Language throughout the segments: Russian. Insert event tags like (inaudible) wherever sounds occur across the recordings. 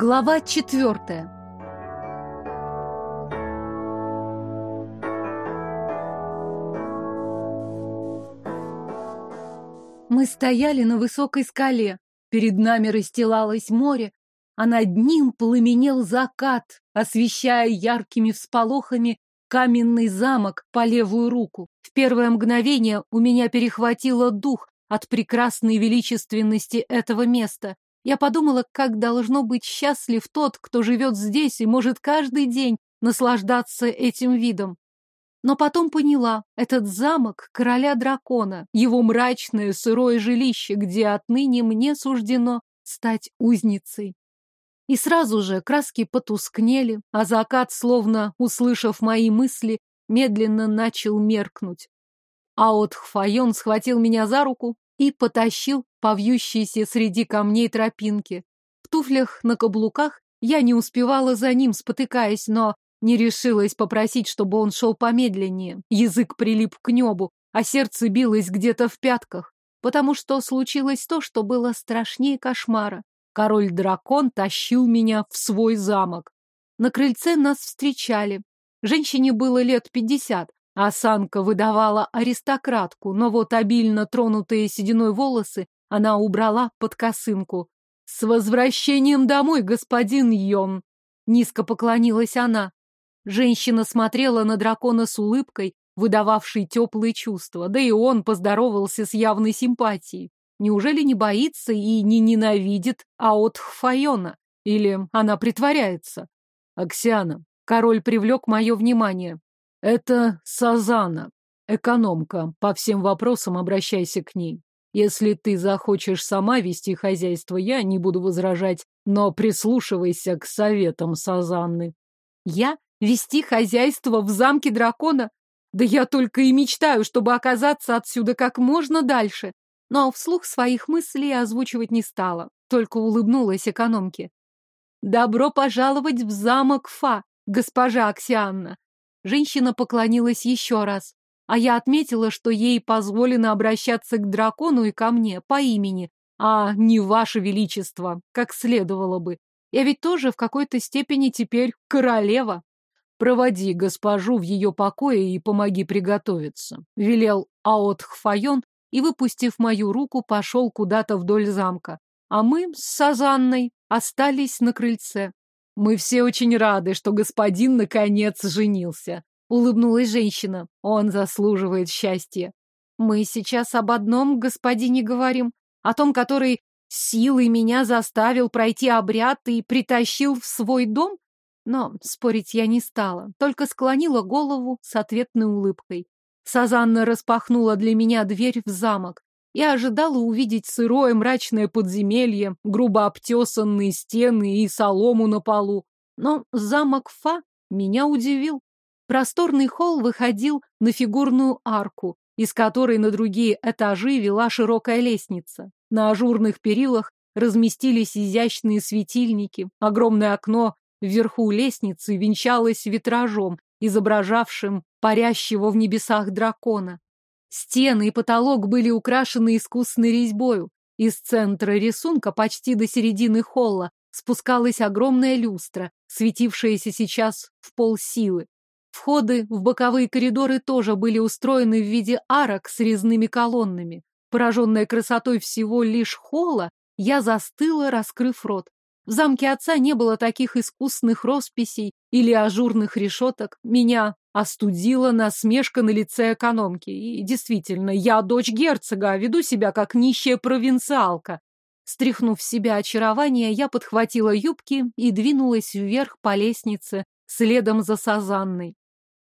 Глава четвертая. Мы стояли на высокой скале. Перед нами расстилалось море, а над ним пламенел закат, освещая яркими всполохами каменный замок по левую руку. В первое мгновение у меня перехватило дух от прекрасной величественности этого места. Я подумала, как должно быть счастлив тот, кто живет здесь и может каждый день наслаждаться этим видом. Но потом поняла, этот замок короля дракона, его мрачное сырое жилище, где отныне мне суждено стать узницей. И сразу же краски потускнели, а закат, словно услышав мои мысли, медленно начал меркнуть. А от Хфайон схватил меня за руку и потащил по вьющейся среди камней тропинки. В туфлях на каблуках я не успевала за ним, спотыкаясь, но не решилась попросить, чтобы он шел помедленнее. Язык прилип к небу, а сердце билось где-то в пятках, потому что случилось то, что было страшнее кошмара. Король-дракон тащил меня в свой замок. На крыльце нас встречали. Женщине было лет пятьдесят, Осанка выдавала аристократку, но вот обильно тронутые сединой волосы она убрала под косынку. «С возвращением домой, господин Йон!» Низко поклонилась она. Женщина смотрела на дракона с улыбкой, выдававшей теплые чувства, да и он поздоровался с явной симпатией. Неужели не боится и не ненавидит Аот Хфайона? Или она притворяется? Аксиана, король привлек мое внимание. Это Сазана, экономка. По всем вопросам обращайся к ней. Если ты захочешь сама вести хозяйство, я не буду возражать, но прислушивайся к советам Сазанны. Я вести хозяйство в замке дракона? Да я только и мечтаю, чтобы оказаться отсюда как можно дальше. Но вслух своих мыслей озвучивать не стала, только улыбнулась экономке. Добро пожаловать в замок Фа, госпожа Аксианна. Женщина поклонилась еще раз, а я отметила, что ей позволено обращаться к дракону и ко мне по имени, а не ваше величество, как следовало бы. Я ведь тоже в какой-то степени теперь королева. Проводи госпожу в ее покое и помоги приготовиться, велел Аот Хфайон и, выпустив мою руку, пошел куда-то вдоль замка. А мы с Сазанной остались на крыльце. Мы все очень рады, что господин наконец женился. Улыбнулась женщина. Он заслуживает счастья. Мы сейчас об одном господине говорим. О том, который силой меня заставил пройти обряд и притащил в свой дом? Но спорить я не стала, только склонила голову с ответной улыбкой. Сазанна распахнула для меня дверь в замок. Я ожидала увидеть сырое мрачное подземелье, грубо обтесанные стены и солому на полу. Но замок Фа меня удивил. Просторный холл выходил на фигурную арку, из которой на другие этажи вела широкая лестница. На ажурных перилах разместились изящные светильники. Огромное окно вверху лестницы венчалось витражом, изображавшим парящего в небесах дракона. Стены и потолок были украшены искусной резьбою. Из центра рисунка почти до середины холла спускалась огромная люстра, светившаяся сейчас в полсилы. Входы в боковые коридоры тоже были устроены в виде арок с резными колоннами. Пораженная красотой всего лишь холла, я застыла, раскрыв рот. В замке отца не было таких искусных росписей или ажурных решеток. Меня Остудила насмешка на лице экономки. И действительно, я дочь герцога, а веду себя как нищая провинциалка. Стряхнув с себя очарование, я подхватила юбки и двинулась вверх по лестнице, следом за Сазанной.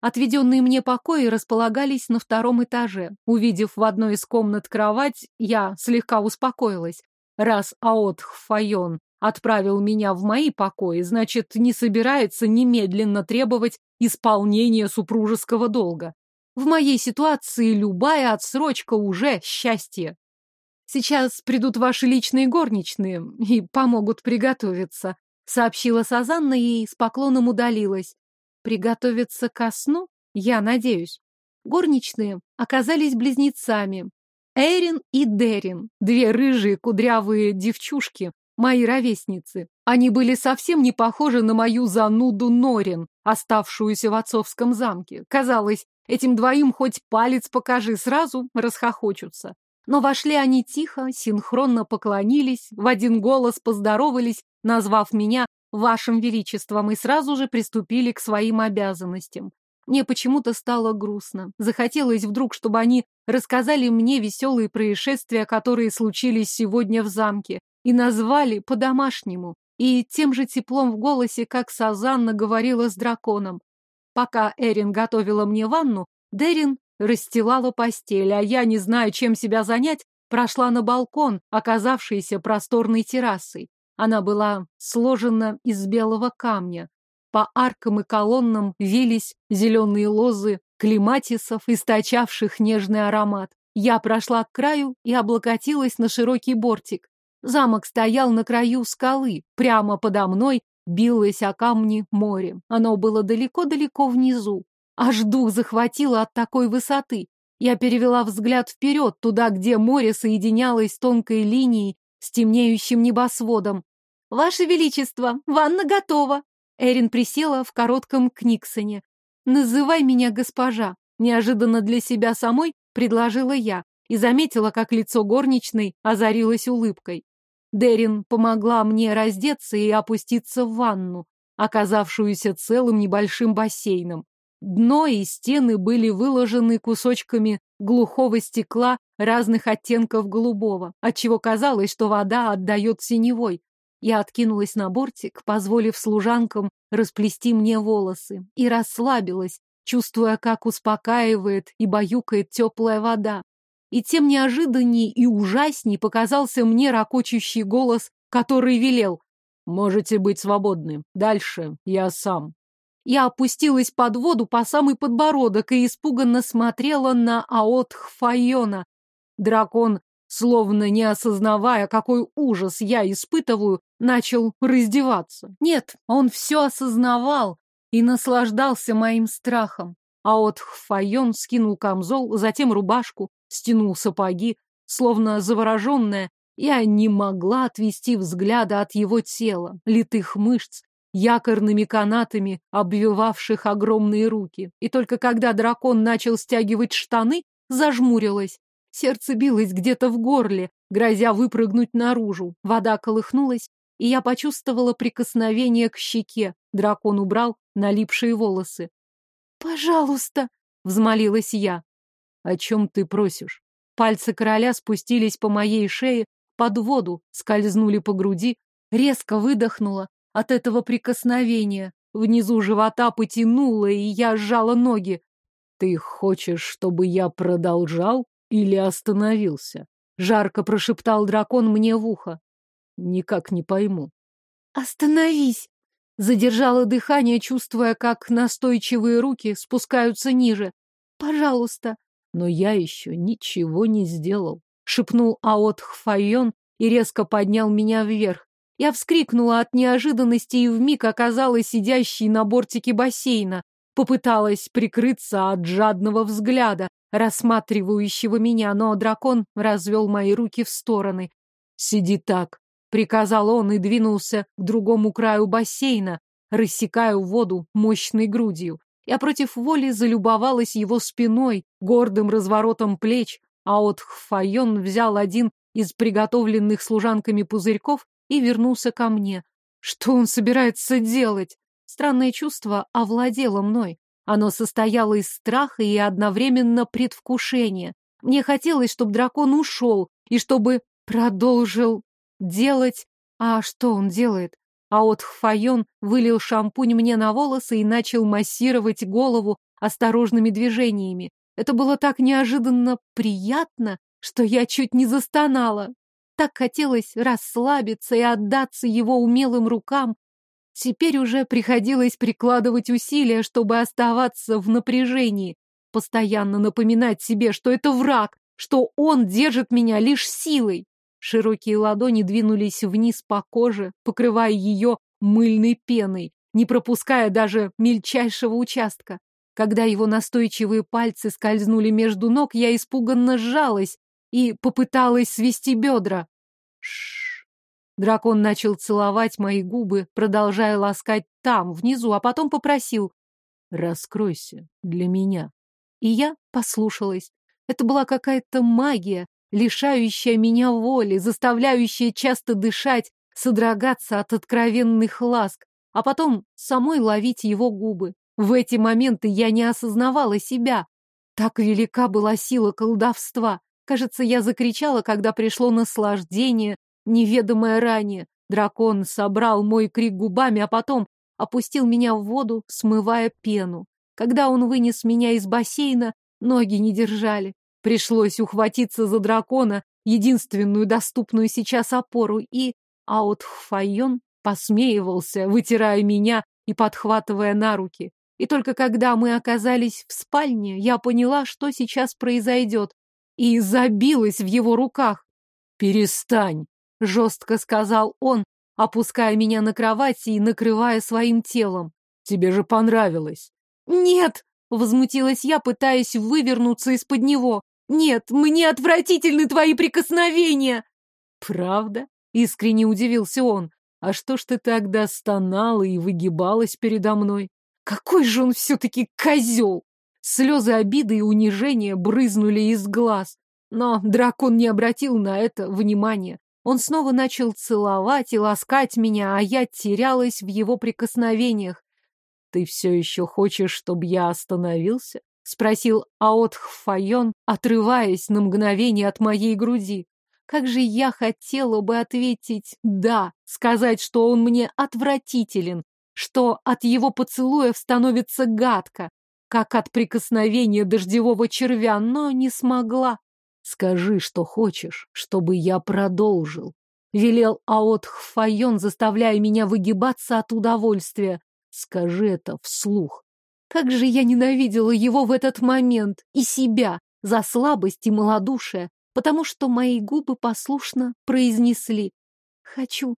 Отведенные мне покои располагались на втором этаже. Увидев в одной из комнат кровать, я слегка успокоилась. Раз Аотх Файон отправил меня в мои покои, значит, не собирается немедленно требовать исполнения супружеского долга. В моей ситуации любая отсрочка уже счастье. Сейчас придут ваши личные горничные и помогут приготовиться, сообщила Сазанна и с поклоном удалилась. Приготовиться ко сну? Я надеюсь. Горничные оказались близнецами. Эрин и Дерин, две рыжие кудрявые девчушки, мои ровесницы. Они были совсем не похожи на мою зануду Норин, оставшуюся в отцовском замке. Казалось, этим двоим хоть палец покажи, сразу расхохочутся. Но вошли они тихо, синхронно поклонились, в один голос поздоровались, назвав меня вашим величеством, и сразу же приступили к своим обязанностям. Мне почему-то стало грустно. Захотелось вдруг, чтобы они рассказали мне веселые происшествия, которые случились сегодня в замке, и назвали по-домашнему, и тем же теплом в голосе, как Сазанна говорила с драконом. Пока Эрин готовила мне ванну, Дерин расстилала постель, а я, не зная, чем себя занять, прошла на балкон, оказавшийся просторной террасой. Она была сложена из белого камня. По аркам и колоннам вились зеленые лозы клематисов, источавших нежный аромат. Я прошла к краю и облокотилась на широкий бортик. Замок стоял на краю скалы, прямо подо мной билось о камни море. Оно было далеко-далеко внизу. Аж дух захватило от такой высоты. Я перевела взгляд вперед, туда, где море соединялось тонкой линией с темнеющим небосводом. «Ваше Величество, ванна готова!» Эрин присела в коротком книксоне. «Называй меня госпожа», — неожиданно для себя самой предложила я и заметила, как лицо горничной озарилось улыбкой. Дерин помогла мне раздеться и опуститься в ванну, оказавшуюся целым небольшим бассейном. Дно и стены были выложены кусочками глухого стекла разных оттенков голубого, отчего казалось, что вода отдает синевой. Я откинулась на бортик, позволив служанкам расплести мне волосы, и расслабилась, чувствуя, как успокаивает и баюкает теплая вода. И тем неожиданней и ужасней показался мне ракочущий голос, который велел «Можете быть свободны. Дальше я сам». Я опустилась под воду по самый подбородок и испуганно смотрела на Аотх Файона. Дракон, словно не осознавая, какой ужас я испытываю, начал раздеваться. Нет, он все осознавал и наслаждался моим страхом. Аотх Файон скинул камзол, затем рубашку, стянул сапоги, словно завороженная, я не могла отвести взгляда от его тела, литых мышц, якорными канатами, обвивавших огромные руки. И только когда дракон начал стягивать штаны, зажмурилась. Сердце билось где-то в горле, грозя выпрыгнуть наружу. Вода колыхнулась, и я почувствовала прикосновение к щеке. Дракон убрал налипшие волосы. «Пожалуйста!» — взмолилась я. «О чем ты просишь?» Пальцы короля спустились по моей шее, под воду, скользнули по груди, резко выдохнула, от этого прикосновения. Внизу живота потянуло, и я сжала ноги. «Ты хочешь, чтобы я продолжал или остановился?» Жарко прошептал дракон мне в ухо. «Никак не пойму». «Остановись!» Задержала дыхание, чувствуя, как настойчивые руки спускаются ниже. «Пожалуйста!» «Но я еще ничего не сделал», — шепнул Аот Хфайон и резко поднял меня вверх. Я вскрикнула от неожиданности и вмиг оказалась сидящей на бортике бассейна. Попыталась прикрыться от жадного взгляда, рассматривающего меня, но дракон развел мои руки в стороны. «Сиди так», — приказал он и двинулся к другому краю бассейна, рассекая воду мощной грудью. Я против воли залюбовалась его спиной, гордым разворотом плеч, а от Хфайон взял один из приготовленных служанками пузырьков и вернулся ко мне. Что он собирается делать? Странное чувство овладело мной. Оно состояло из страха и одновременно предвкушения. Мне хотелось, чтобы дракон ушел и чтобы продолжил делать... А что он делает? А от Хфайон вылил шампунь мне на волосы и начал массировать голову осторожными движениями. Это было так неожиданно приятно, что я чуть не застонала. Так хотелось расслабиться и отдаться его умелым рукам. Теперь уже приходилось прикладывать усилия, чтобы оставаться в напряжении, постоянно напоминать себе, что это враг, что он держит меня лишь силой. Широкие ладони двинулись вниз по коже, покрывая ее мыльной пеной, не пропуская даже мельчайшего участка. Когда его настойчивые пальцы скользнули между ног, я испуганно сжалась и попыталась свести бедра. Шш. Дракон начал целовать мои губы, продолжая ласкать там, внизу, а потом попросил «Раскройся для меня». И я послушалась. Это была какая-то магия, лишающая меня воли, заставляющая часто дышать, содрогаться от откровенных ласк, а потом самой ловить его губы. В эти моменты я не осознавала себя. Так велика была сила колдовства. Кажется, я закричала, когда пришло наслаждение, неведомое ранее. Дракон собрал мой крик губами, а потом опустил меня в воду, смывая пену. Когда он вынес меня из бассейна, ноги не держали. Пришлось ухватиться за дракона, единственную доступную сейчас опору, и Аутхфайон посмеивался, вытирая меня и подхватывая на руки. И только когда мы оказались в спальне, я поняла, что сейчас произойдет, и забилась в его руках. «Перестань!» — жестко сказал он, опуская меня на кровати и накрывая своим телом. «Тебе же понравилось!» «Нет!» — возмутилась я, пытаясь вывернуться из-под него. «Нет, мне отвратительны твои прикосновения!» «Правда?» — искренне удивился он. «А что ж ты тогда стонала и выгибалась передо мной?» «Какой же он все-таки козел!» Слезы обиды и унижения брызнули из глаз. Но дракон не обратил на это внимания. Он снова начал целовать и ласкать меня, а я терялась в его прикосновениях. «Ты все еще хочешь, чтобы я остановился?» — спросил Аотхфайон, отрываясь на мгновение от моей груди. Как же я хотела бы ответить «да», сказать, что он мне отвратителен, что от его поцелуев становится гадко, как от прикосновения дождевого червя, но не смогла. «Скажи, что хочешь, чтобы я продолжил», — велел Аотхфайон, заставляя меня выгибаться от удовольствия. «Скажи это вслух». Как же я ненавидела его в этот момент и себя за слабость и малодушие, потому что мои губы послушно произнесли «Хочу,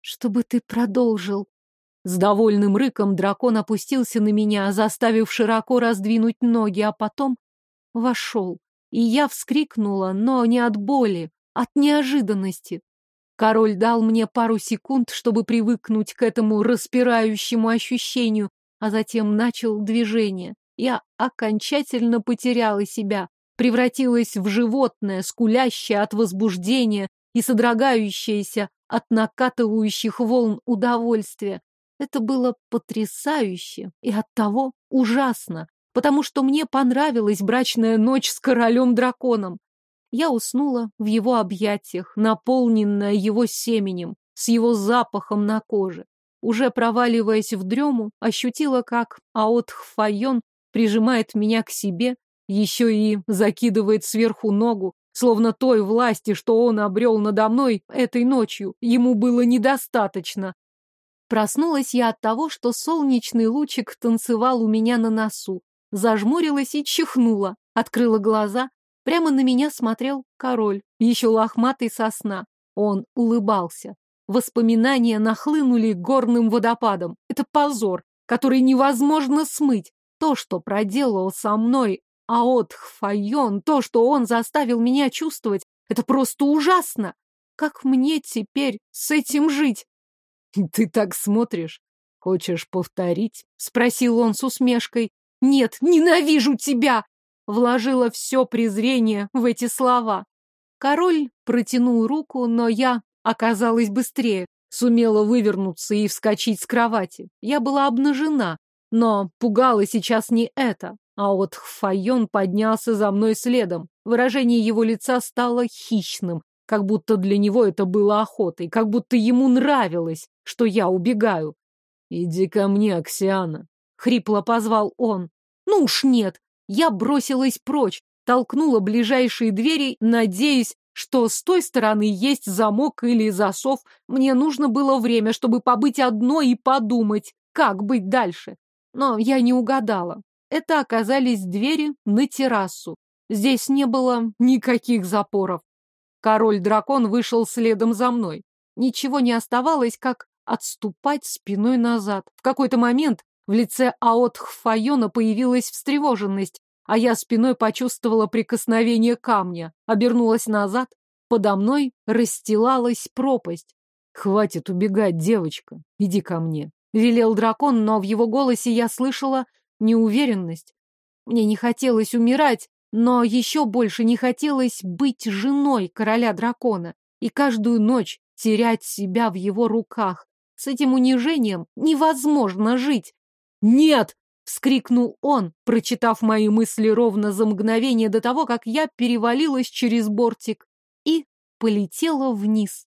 чтобы ты продолжил». С довольным рыком дракон опустился на меня, заставив широко раздвинуть ноги, а потом вошел. И я вскрикнула, но не от боли, от неожиданности. Король дал мне пару секунд, чтобы привыкнуть к этому распирающему ощущению, а затем начал движение. Я окончательно потеряла себя, превратилась в животное, скулящее от возбуждения и содрогающееся от накатывающих волн удовольствия. Это было потрясающе и оттого ужасно, потому что мне понравилась брачная ночь с королем-драконом. Я уснула в его объятиях, наполненная его семенем, с его запахом на коже. Уже проваливаясь в дрему, ощутила, как Аотхфайон прижимает меня к себе еще и закидывает сверху ногу, словно той власти, что он обрел надо мной этой ночью, ему было недостаточно. Проснулась я от того, что солнечный лучик танцевал у меня на носу. Зажмурилась и чихнула, открыла глаза. Прямо на меня смотрел король, еще лохматый сосна. Он улыбался. Воспоминания нахлынули горным водопадом. Это позор, который невозможно смыть. То, что проделал со мной а от Хфайон, то, что он заставил меня чувствовать, это просто ужасно. Как мне теперь с этим жить? (laughs) Ты так смотришь. Хочешь повторить? Спросил он с усмешкой. Нет, ненавижу тебя! Вложила все презрение в эти слова. Король протянул руку, но я оказалась быстрее, сумела вывернуться и вскочить с кровати. Я была обнажена, но пугало сейчас не это. А вот Файон поднялся за мной следом. Выражение его лица стало хищным, как будто для него это было охотой, как будто ему нравилось, что я убегаю. «Иди ко мне, Аксиана», — хрипло позвал он. «Ну уж нет!» Я бросилась прочь, толкнула ближайшие двери, надеясь, что с той стороны есть замок или засов. Мне нужно было время, чтобы побыть одной и подумать, как быть дальше. Но я не угадала. Это оказались двери на террасу. Здесь не было никаких запоров. Король-дракон вышел следом за мной. Ничего не оставалось, как отступать спиной назад. В какой-то момент в лице Аотхфайона появилась встревоженность, а я спиной почувствовала прикосновение камня, обернулась назад. Подо мной расстилалась пропасть. Хватит убегать, девочка. Иди ко мне. Велел дракон, но в его голосе я слышала неуверенность. Мне не хотелось умирать, но еще больше не хотелось быть женой короля дракона и каждую ночь терять себя в его руках. С этим унижением невозможно жить. «Нет!» — вскрикнул он, прочитав мои мысли ровно за мгновение до того, как я перевалилась через бортик и полетела вниз.